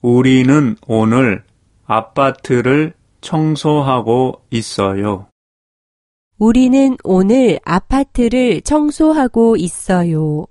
우리는 오늘 아파트를 청소하고 있어요. 우리는 오늘 아파트를 청소하고 있어요.